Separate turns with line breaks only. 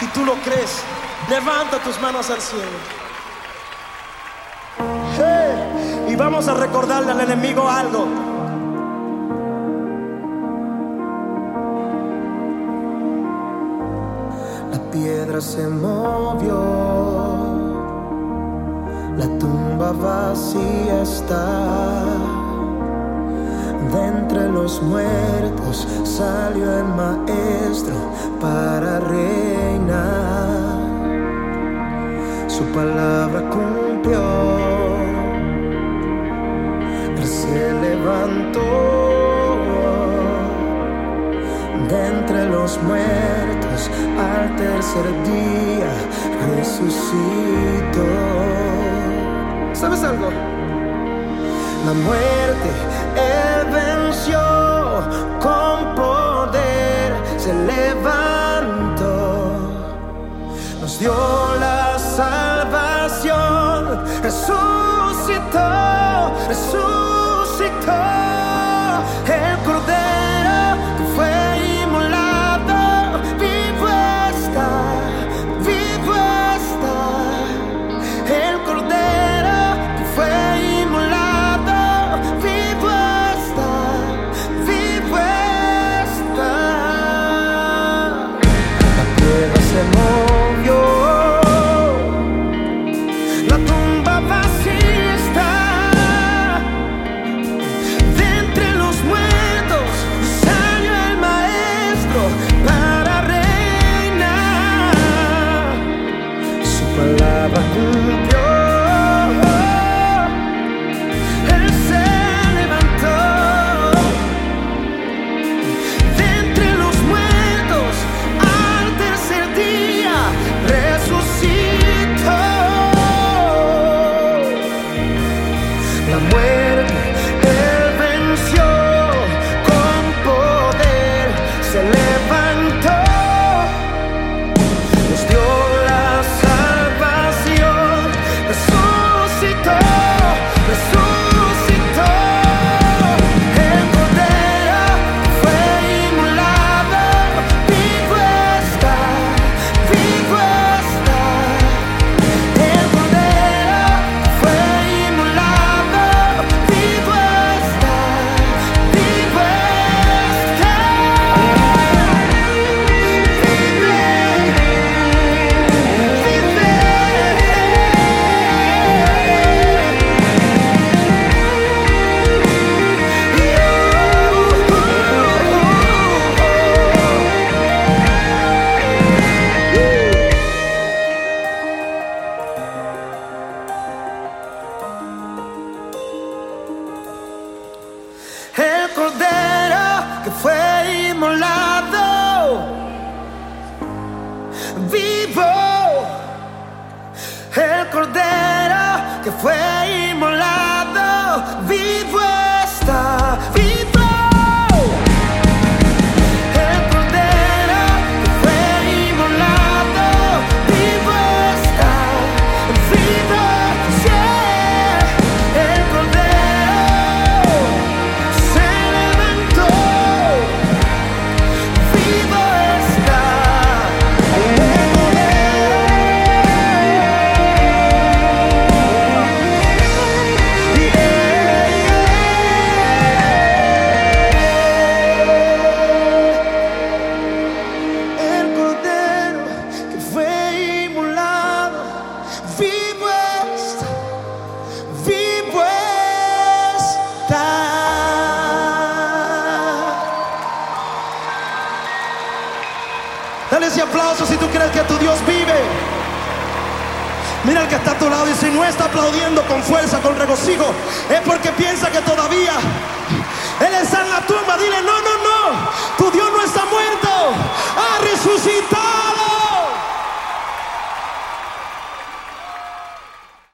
Si tú lo crees, levanta tus manos al cielo. Y vamos a recordarle al enemigo algo.
La piedra se movió, la tumba vacía está. De entre los muertos salió el maestro para reinar. Su palabra cumplió, él se levantó de entre los muertos al tercer día resucitó. ¿Sabes algo? La muerte él venció con poder, se levantó, nos dio la salvación, resucitó, resucitó cordero que fue inmolado, vivo. El cordero que fue
Dale ese aplauso si tú crees que tu Dios vive. Mira el que está a tu lado y si no está aplaudiendo con fuerza, con regocijo, es porque piensa que todavía Él está en la tumba. Dile,